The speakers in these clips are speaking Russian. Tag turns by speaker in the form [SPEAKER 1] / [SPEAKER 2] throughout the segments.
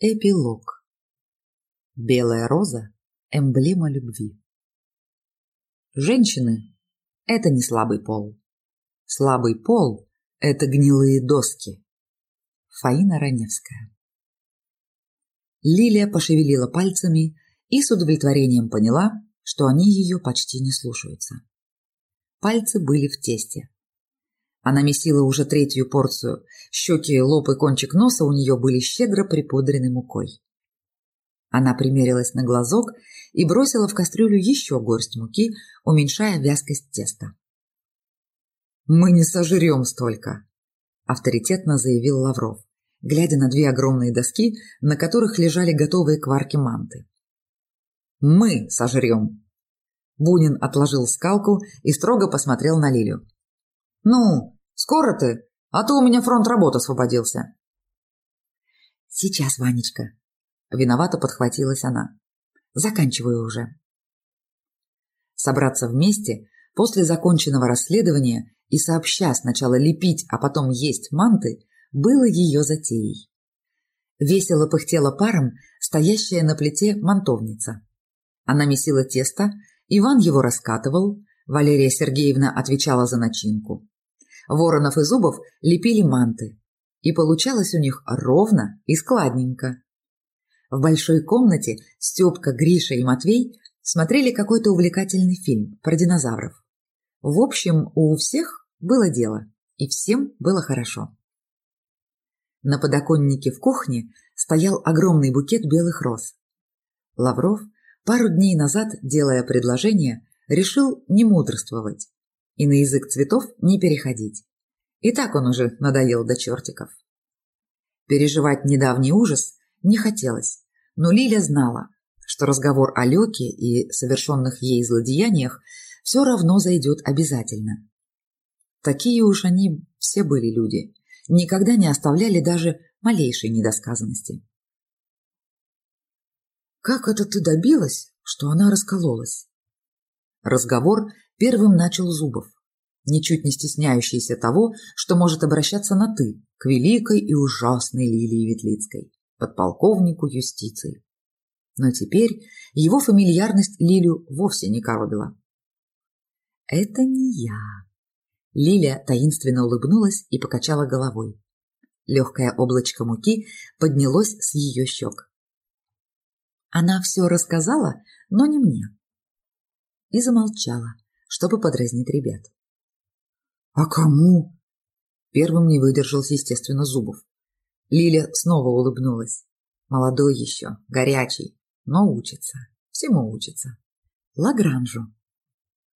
[SPEAKER 1] Эпилог. Белая роза – эмблема любви. Женщины – это не слабый пол. Слабый пол – это гнилые доски. Фаина Раневская. Лилия пошевелила пальцами и с удовлетворением поняла, что они ее почти не слушаются. Пальцы были в тесте. Она месила уже третью порцию. Щеки, лоб и кончик носа у нее были щедро припудрены мукой. Она примерилась на глазок и бросила в кастрюлю еще горсть муки, уменьшая вязкость теста. «Мы не сожрем столько», – авторитетно заявил Лавров, глядя на две огромные доски, на которых лежали готовые кварки манты. «Мы сожрем». Бунин отложил скалку и строго посмотрел на Лилю. «Ну, Скоро ты? А то у меня фронт работы освободился. Сейчас, Ванечка. Виновато подхватилась она. Заканчиваю уже. Собраться вместе после законченного расследования и сообща сначала лепить, а потом есть манты, было ее затеей. Весело пыхтела паром стоящая на плите мантовница. Она месила тесто, Иван его раскатывал, Валерия Сергеевна отвечала за начинку. Воронов и Зубов лепили манты, и получалось у них ровно и складненько. В большой комнате Степка, Гриша и Матвей смотрели какой-то увлекательный фильм про динозавров. В общем, у всех было дело, и всем было хорошо. На подоконнике в кухне стоял огромный букет белых роз. Лавров, пару дней назад, делая предложение, решил не мудрствовать и на язык цветов не переходить. И так он уже надоел до чертиков. Переживать недавний ужас не хотелось, но Лиля знала, что разговор о Лёке и совершенных ей злодеяниях все равно зайдет обязательно. Такие уж они все были люди, никогда не оставляли даже малейшей недосказанности. «Как это ты добилась, что она раскололась?» Разговор Первым начал Зубов, ничуть не стесняющийся того, что может обращаться на «ты» к великой и ужасной Лилии Ветлицкой, подполковнику юстиции. Но теперь его фамильярность Лилю вовсе не коробила. «Это не я». Лиля таинственно улыбнулась и покачала головой. Легкое облачко муки поднялось с ее щек. Она все рассказала, но не мне. И замолчала, чтобы подразнить ребят. «А кому?» Первым не выдержал, естественно, Зубов. Лиля снова улыбнулась. Молодой еще, горячий, но учится. Всему учится. Лагранжу.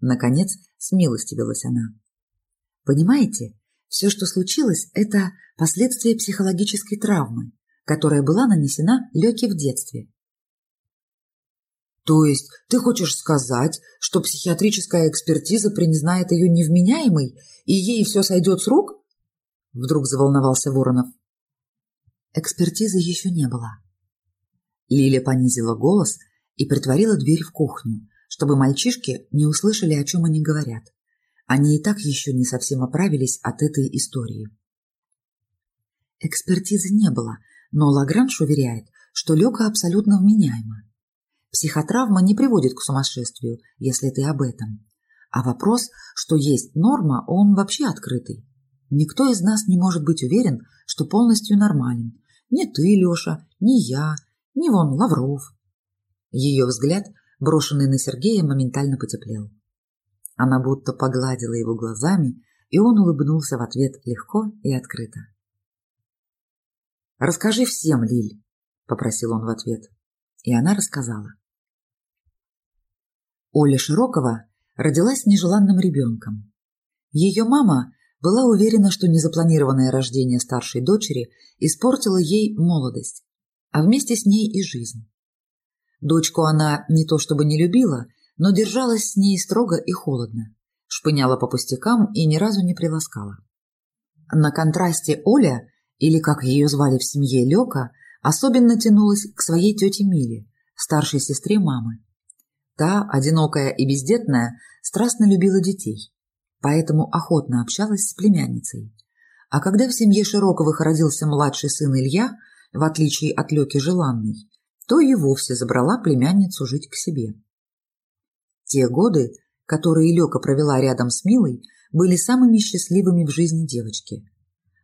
[SPEAKER 1] Наконец, смилостивилась она. Понимаете, все, что случилось, это последствия психологической травмы, которая была нанесена Лёке в детстве. То есть ты хочешь сказать, что психиатрическая экспертиза признает ее невменяемой, и ей все сойдет с рук? Вдруг заволновался Воронов. Экспертизы еще не было. Лиля понизила голос и притворила дверь в кухню, чтобы мальчишки не услышали, о чем они говорят. Они и так еще не совсем оправились от этой истории. Экспертизы не было, но Лагранж уверяет, что Лёка абсолютно вменяема. Психотравма не приводит к сумасшествию, если ты об этом. А вопрос, что есть норма, он вообще открытый. Никто из нас не может быть уверен, что полностью нормален. Ни ты, Леша, ни я, ни вон Лавров. Ее взгляд, брошенный на Сергея, моментально потеплел. Она будто погладила его глазами, и он улыбнулся в ответ легко и открыто. «Расскажи всем, Лиль», — попросил он в ответ. И она рассказала. Оля Широкова родилась нежеланным ребенком. Ее мама была уверена, что незапланированное рождение старшей дочери испортило ей молодость, а вместе с ней и жизнь. Дочку она не то чтобы не любила, но держалась с ней строго и холодно, шпыняла по пустякам и ни разу не приласкала. На контрасте Оля, или как ее звали в семье Лёка, особенно тянулась к своей тете Миле, старшей сестре мамы. Та, одинокая и бездетная, страстно любила детей, поэтому охотно общалась с племянницей. А когда в семье Широковых родился младший сын Илья, в отличие от Лёки желанной, то и вовсе забрала племянницу жить к себе. Те годы, которые Лёка провела рядом с Милой, были самыми счастливыми в жизни девочки.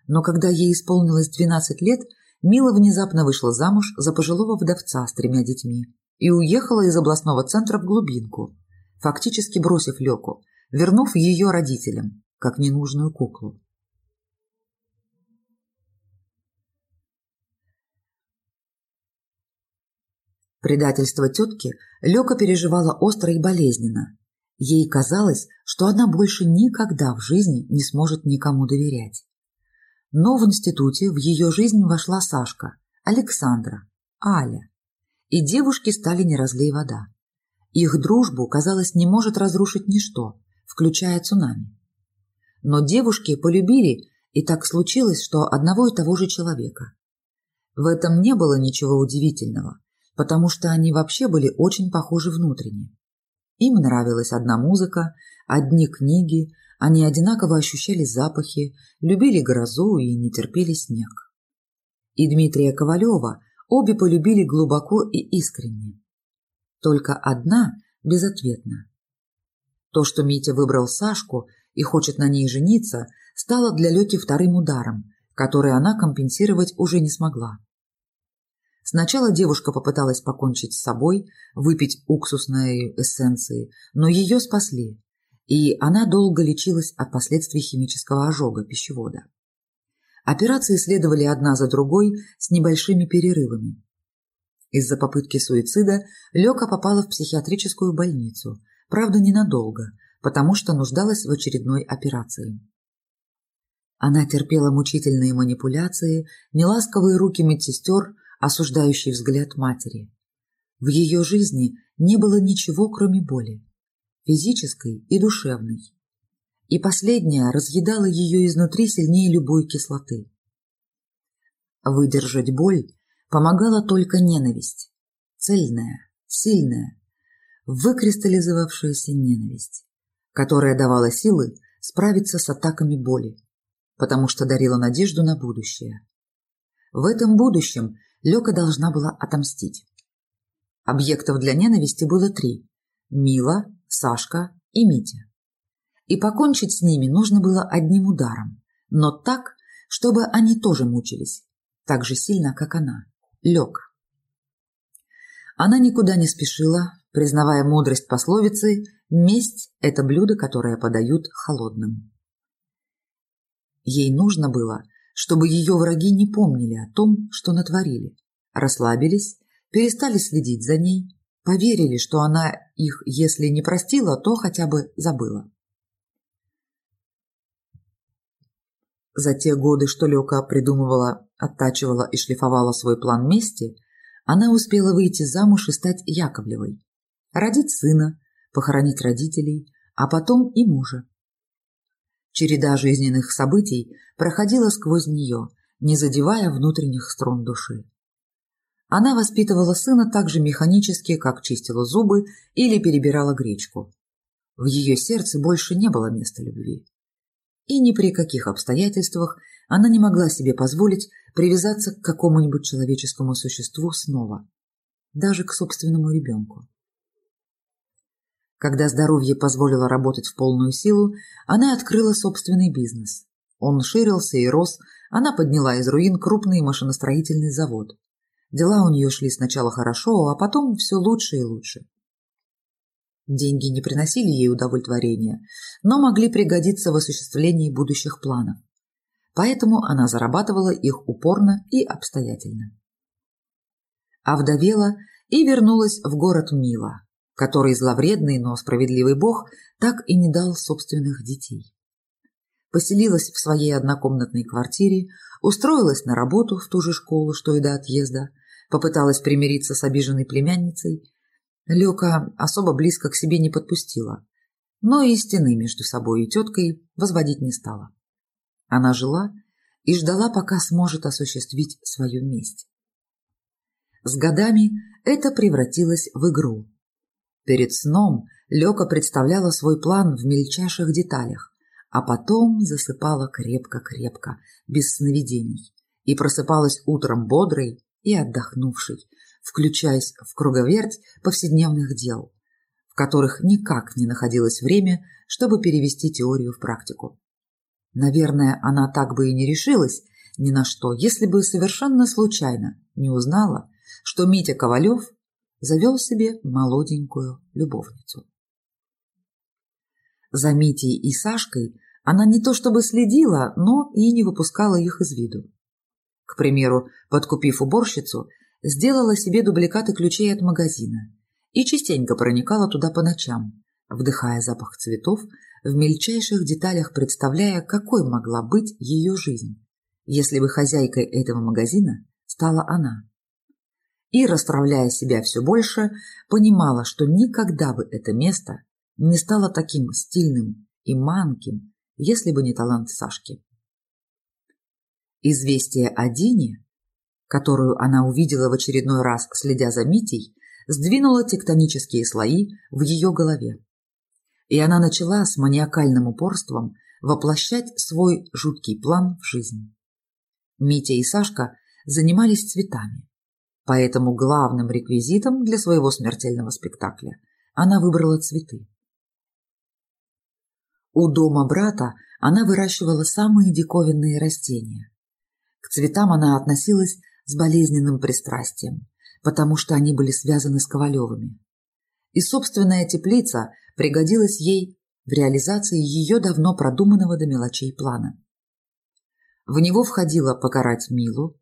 [SPEAKER 1] Но когда ей исполнилось 12 лет, Мила внезапно вышла замуж за пожилого вдовца с тремя детьми и уехала из областного центра в глубинку, фактически бросив Лёку, вернув ее родителям, как ненужную куклу. Предательство тетки Лёка переживала остро и болезненно. Ей казалось, что она больше никогда в жизни не сможет никому доверять. Но в институте в ее жизнь вошла Сашка, Александра, Аля. И девушки стали не разлей вода. Их дружбу, казалось, не может разрушить ничто, включая цунами. Но девушки полюбили, и так случилось, что одного и того же человека. В этом не было ничего удивительного, потому что они вообще были очень похожи внутренне. Им нравилась одна музыка, одни книги, они одинаково ощущали запахи, любили грозу и не терпели снег. И Дмитрия Ковалева обе полюбили глубоко и искренне. Только одна безответна. То, что Митя выбрал Сашку и хочет на ней жениться, стало для Лёки вторым ударом, который она компенсировать уже не смогла. Сначала девушка попыталась покончить с собой, выпить уксусной эссенции, но ее спасли, и она долго лечилась от последствий химического ожога пищевода. Операции следовали одна за другой с небольшими перерывами. Из-за попытки суицида Лёка попала в психиатрическую больницу, правда ненадолго, потому что нуждалась в очередной операции. Она терпела мучительные манипуляции, неласковые руки медсестер, осуждающий взгляд матери. В ее жизни не было ничего, кроме боли физической и душевной. И последняя разъедала ее изнутри сильнее любой кислоты. Выдержать боль помогала только ненависть. Цельная, сильная, выкристаллизовавшаяся ненависть, которая давала силы справиться с атаками боли, потому что дарила надежду на будущее. В этом будущем Лёка должна была отомстить. Объектов для ненависти было три – Мила, Сашка и Митя. И покончить с ними нужно было одним ударом, но так, чтобы они тоже мучились, так же сильно, как она. Лег. Она никуда не спешила, признавая мудрость пословицы «месть – это блюдо, которое подают холодным». Ей нужно было, чтобы ее враги не помнили о том, что натворили, расслабились, перестали следить за ней, Поверили, что она их, если не простила, то хотя бы забыла. За те годы, что Лёка придумывала, оттачивала и шлифовала свой план мести, она успела выйти замуж и стать Яковлевой, родить сына, похоронить родителей, а потом и мужа. Череда жизненных событий проходила сквозь нее, не задевая внутренних струн души. Она воспитывала сына так же механически, как чистила зубы или перебирала гречку. В ее сердце больше не было места любви. И ни при каких обстоятельствах она не могла себе позволить привязаться к какому-нибудь человеческому существу снова, даже к собственному ребенку. Когда здоровье позволило работать в полную силу, она открыла собственный бизнес. Он ширился и рос, она подняла из руин крупный машиностроительный завод. Дела у нее шли сначала хорошо, а потом все лучше и лучше. Деньги не приносили ей удовлетворения, но могли пригодиться в осуществлении будущих планов. Поэтому она зарабатывала их упорно и обстоятельно. Овдовела и вернулась в город Мила, который зловредный, но справедливый бог так и не дал собственных детей. Поселилась в своей однокомнатной квартире, устроилась на работу в ту же школу, что и до отъезда – попыталась примириться с обиженной племянницей. Лёка особо близко к себе не подпустила, но и стены между собой и теткой возводить не стала. Она жила и ждала, пока сможет осуществить свою месть. С годами это превратилось в игру. Перед сном Лёка представляла свой план в мельчайших деталях, а потом засыпала крепко-крепко, без сновидений, и просыпалась утром бодрой и отдохнувшей, включаясь в круговерть повседневных дел, в которых никак не находилось время, чтобы перевести теорию в практику. Наверное, она так бы и не решилась ни на что, если бы совершенно случайно не узнала, что Митя Ковалев завел себе молоденькую любовницу. За Митей и Сашкой она не то чтобы следила, но и не выпускала их из виду. К примеру, подкупив уборщицу, сделала себе дубликаты ключей от магазина и частенько проникала туда по ночам, вдыхая запах цветов, в мельчайших деталях представляя, какой могла быть ее жизнь, если бы хозяйкой этого магазина стала она. И, расстравляя себя все больше, понимала, что никогда бы это место не стало таким стильным и манким, если бы не талант Сашки. Известие о Дине, которую она увидела в очередной раз, следя за Митей, сдвинуло тектонические слои в ее голове. И она начала с маниакальным упорством воплощать свой жуткий план в жизнь. Митя и Сашка занимались цветами, поэтому главным реквизитом для своего смертельного спектакля она выбрала цветы. У дома брата она выращивала самые диковинные растения, к цветам она относилась с болезненным пристрастием, потому что они были связаны с Ковалевыми. И собственная теплица пригодилась ей в реализации ее давно продуманного до мелочей плана. В него входило покарать Милу,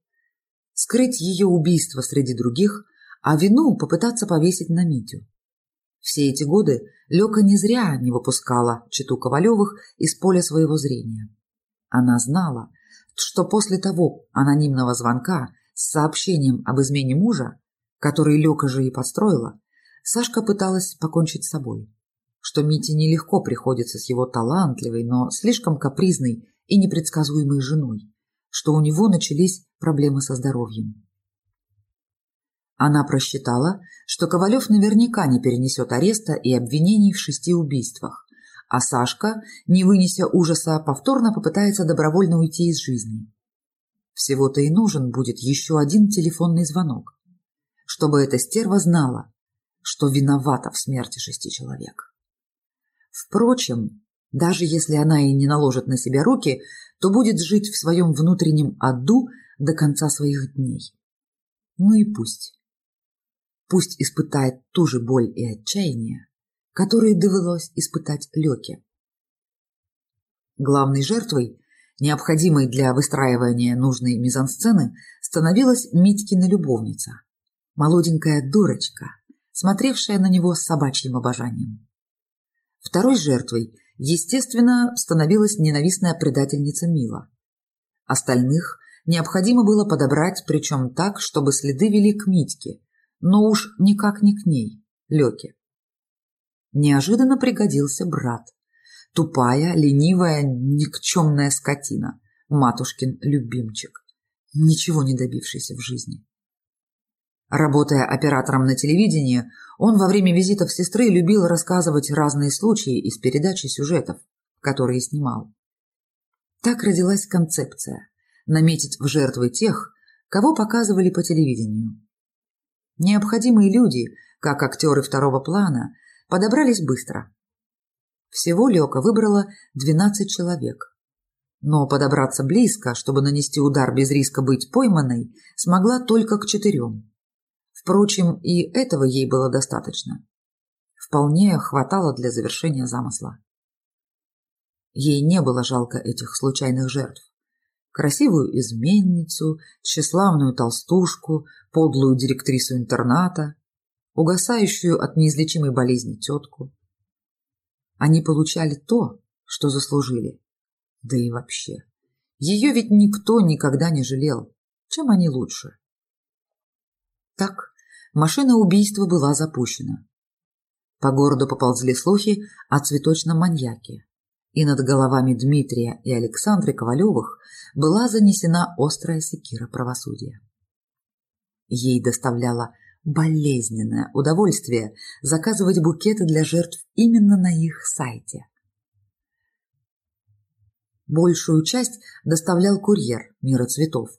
[SPEAKER 1] скрыть ее убийство среди других, а вину попытаться повесить на Митю. Все эти годы Лёка не зря не выпускала читу Ковалевых из поля своего зрения. Она знала, что после того анонимного звонка с сообщением об измене мужа, который Лёка же и подстроила, Сашка пыталась покончить с собой. Что Мите нелегко приходится с его талантливой, но слишком капризной и непредсказуемой женой, что у него начались проблемы со здоровьем. Она просчитала, что Ковалев наверняка не перенесет ареста и обвинений в шести убийствах, а Сашка, не вынеся ужаса, повторно попытается добровольно уйти из жизни. Всего-то и нужен будет еще один телефонный звонок, чтобы эта стерва знала, что виновата в смерти шести человек. Впрочем, даже если она и не наложит на себя руки, то будет жить в своем внутреннем аду до конца своих дней. Ну и пусть. Пусть испытает ту же боль и отчаяние, которые довелось испытать Лёке. Главной жертвой, необходимой для выстраивания нужной мизансцены, становилась Митькина любовница, молоденькая дурочка, смотревшая на него с собачьим обожанием. Второй жертвой, естественно, становилась ненавистная предательница Мила. Остальных необходимо было подобрать, причем так, чтобы следы вели к Митьке, но уж никак не к ней, Лёке неожиданно пригодился брат. Тупая, ленивая, никчемная скотина. Матушкин любимчик. Ничего не добившийся в жизни. Работая оператором на телевидении, он во время визитов сестры любил рассказывать разные случаи из передачи сюжетов, которые снимал. Так родилась концепция – наметить в жертвы тех, кого показывали по телевидению. Необходимые люди, как актеры второго плана, Подобрались быстро. Всего Лёка выбрала 12 человек. Но подобраться близко, чтобы нанести удар без риска быть пойманной, смогла только к четырем. Впрочем, и этого ей было достаточно. Вполне хватало для завершения замысла. Ей не было жалко этих случайных жертв. Красивую изменницу, тщеславную толстушку, подлую директрису интерната, угасающую от неизлечимой болезни тетку. Они получали то, что заслужили. Да и вообще. Ее ведь никто никогда не жалел. Чем они лучше? Так, машина убийства была запущена. По городу поползли слухи о цветочном маньяке. И над головами Дмитрия и Александры Ковалевых была занесена острая секира правосудия. Ей доставляла болезненное удовольствие заказывать букеты для жертв именно на их сайте. Большую часть доставлял курьер «Мира цветов»,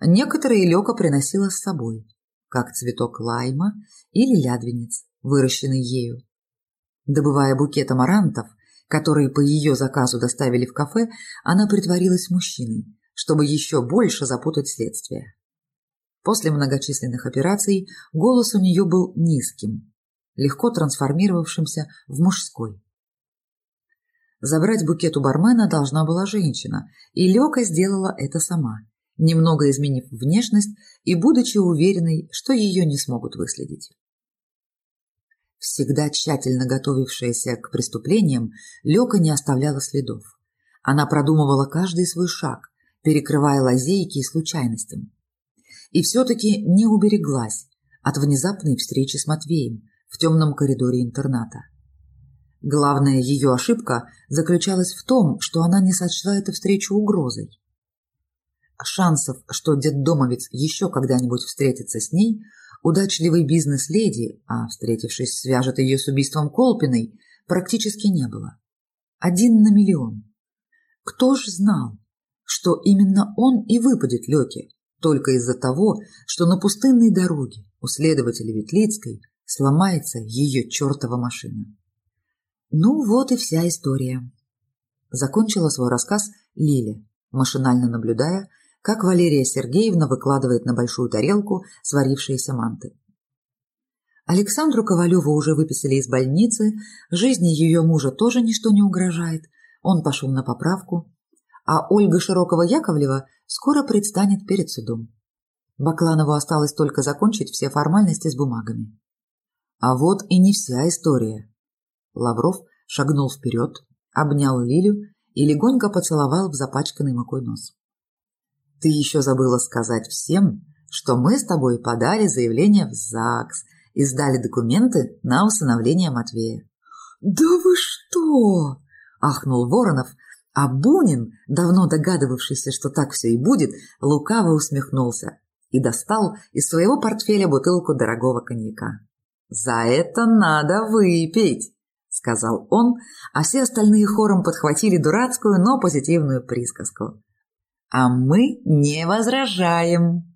[SPEAKER 1] Некоторые Лёка приносила с собой, как цветок лайма или лядвенец, выращенный ею. Добывая букет амарантов, который по ее заказу доставили в кафе, она притворилась мужчиной, чтобы еще больше запутать следствие. После многочисленных операций голос у нее был низким, легко трансформировавшимся в мужской. Забрать букет у бармена должна была женщина, и Лёка сделала это сама, немного изменив внешность и будучи уверенной, что ее не смогут выследить. Всегда тщательно готовившаяся к преступлениям, Лёка не оставляла следов. Она продумывала каждый свой шаг, перекрывая лазейки и случайностям. И все-таки не убереглась от внезапной встречи с Матвеем в темном коридоре интерната. Главная ее ошибка заключалась в том, что она не сочла эту встречу угрозой. Шансов, что детдомовец еще когда-нибудь встретится с ней, удачливой бизнес-леди, а встретившись, свяжет ее с убийством Колпиной, практически не было. Один на миллион. Кто ж знал, что именно он и выпадет Лёке, только из-за того, что на пустынной дороге у следователя Ветлицкой сломается ее чертова машина. Ну вот и вся история. Закончила свой рассказ Лиля, машинально наблюдая, как Валерия Сергеевна выкладывает на большую тарелку сварившиеся манты. Александру Ковалеву уже выписали из больницы, жизни ее мужа тоже ничто не угрожает, он пошел на поправку, а Ольга Широкова-Яковлева скоро предстанет перед судом. Бакланову осталось только закончить все формальности с бумагами. А вот и не вся история. Лавров шагнул вперед, обнял Лилю и легонько поцеловал в запачканный мукой нос. Ты еще забыла сказать всем, что мы с тобой подали заявление в ЗАГС и сдали документы на усыновление Матвея. «Да вы что?» – ахнул Воронов, а Бунин, давно догадывавшийся, что так все и будет, лукаво усмехнулся и достал из своего портфеля бутылку дорогого коньяка. «За это надо выпить!» – сказал он, а все остальные хором подхватили дурацкую, но позитивную присказку. А мы не возражаем.